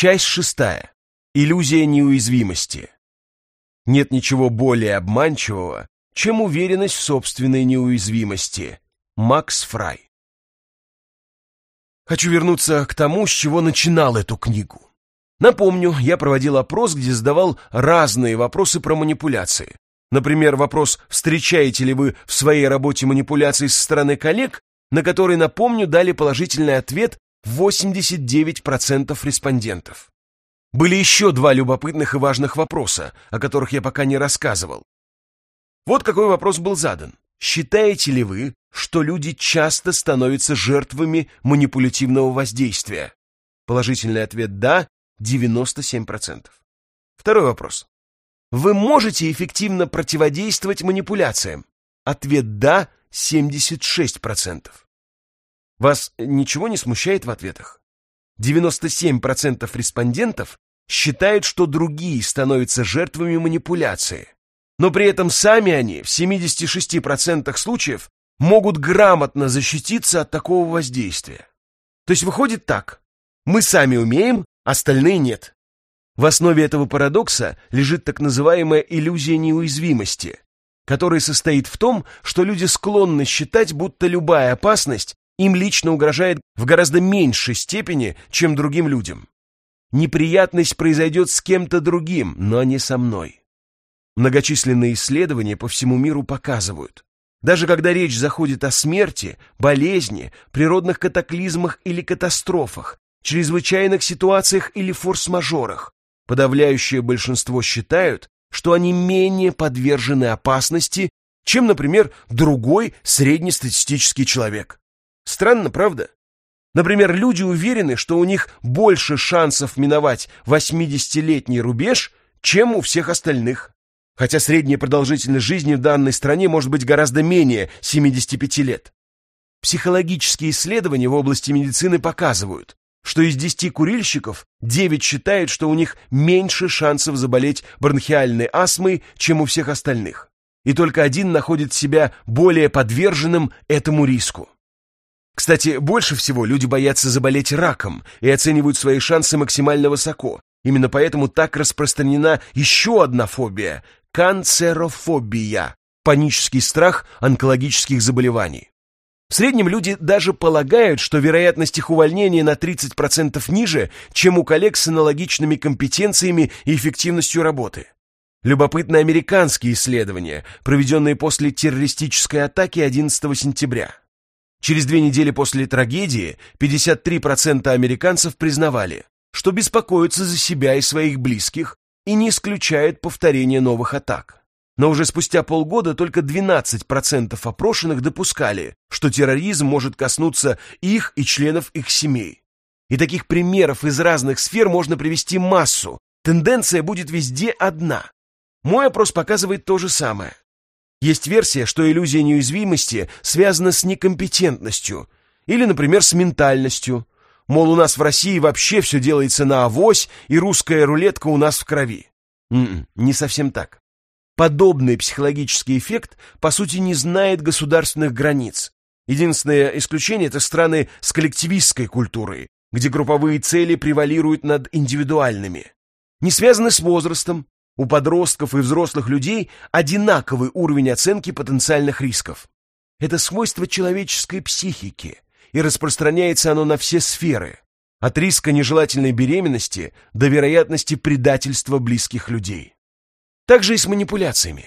Часть шестая. Иллюзия неуязвимости. Нет ничего более обманчивого, чем уверенность в собственной неуязвимости. Макс Фрай. Хочу вернуться к тому, с чего начинал эту книгу. Напомню, я проводил опрос, где задавал разные вопросы про манипуляции. Например, вопрос «Встречаете ли вы в своей работе манипуляции со стороны коллег?», на который, напомню, дали положительный ответ 89% респондентов. Были еще два любопытных и важных вопроса, о которых я пока не рассказывал. Вот какой вопрос был задан. Считаете ли вы, что люди часто становятся жертвами манипулятивного воздействия? Положительный ответ «да» 97%. Второй вопрос. Вы можете эффективно противодействовать манипуляциям? Ответ «да» 76%. Вас ничего не смущает в ответах? 97% респондентов считают, что другие становятся жертвами манипуляции, но при этом сами они в 76% случаев могут грамотно защититься от такого воздействия. То есть выходит так, мы сами умеем, остальные нет. В основе этого парадокса лежит так называемая иллюзия неуязвимости, которая состоит в том, что люди склонны считать, будто любая опасность им лично угрожает в гораздо меньшей степени, чем другим людям. Неприятность произойдет с кем-то другим, но не со мной. Многочисленные исследования по всему миру показывают, даже когда речь заходит о смерти, болезни, природных катаклизмах или катастрофах, чрезвычайных ситуациях или форс-мажорах, подавляющее большинство считают, что они менее подвержены опасности, чем, например, другой среднестатистический человек. Странно, правда? Например, люди уверены, что у них больше шансов миновать 80-летний рубеж, чем у всех остальных. Хотя средняя продолжительность жизни в данной стране может быть гораздо менее 75 лет. Психологические исследования в области медицины показывают, что из 10 курильщиков 9 считают, что у них меньше шансов заболеть бронхиальной астмой, чем у всех остальных. И только один находит себя более подверженным этому риску. Кстати, больше всего люди боятся заболеть раком и оценивают свои шансы максимально высоко. Именно поэтому так распространена еще одна фобия – канцерофобия – панический страх онкологических заболеваний. В среднем люди даже полагают, что вероятность их увольнения на 30% ниже, чем у коллег с аналогичными компетенциями и эффективностью работы. Любопытны американские исследования, проведенные после террористической атаки 11 сентября. Через две недели после трагедии 53% американцев признавали, что беспокоятся за себя и своих близких и не исключают повторения новых атак. Но уже спустя полгода только 12% опрошенных допускали, что терроризм может коснуться их и членов их семей. И таких примеров из разных сфер можно привести массу. Тенденция будет везде одна. Мой опрос показывает то же самое. Есть версия, что иллюзия неуязвимости связана с некомпетентностью или, например, с ментальностью. Мол, у нас в России вообще все делается на авось, и русская рулетка у нас в крови. Н м-м, -н, не совсем так. Подобный психологический эффект, по сути, не знает государственных границ. Единственное исключение – это страны с коллективистской культурой, где групповые цели превалируют над индивидуальными. Не связаны с возрастом, у подростков и взрослых людей одинаковый уровень оценки потенциальных рисков. Это свойство человеческой психики, и распространяется оно на все сферы, от риска нежелательной беременности до вероятности предательства близких людей. Также и с манипуляциями.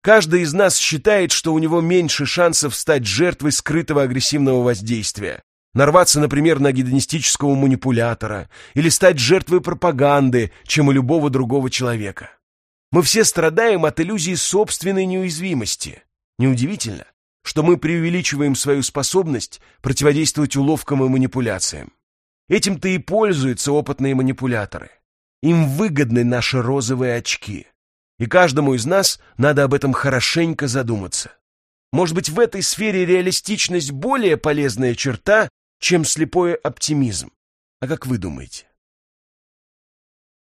Каждый из нас считает, что у него меньше шансов стать жертвой скрытого агрессивного воздействия, нарваться, например, на гедонистического манипулятора или стать жертвой пропаганды, чем у любого другого человека. Мы все страдаем от иллюзии собственной неуязвимости. Неудивительно, что мы преувеличиваем свою способность противодействовать уловкам и манипуляциям. Этим-то и пользуются опытные манипуляторы. Им выгодны наши розовые очки. И каждому из нас надо об этом хорошенько задуматься. Может быть, в этой сфере реалистичность более полезная черта, чем слепой оптимизм. А как вы думаете?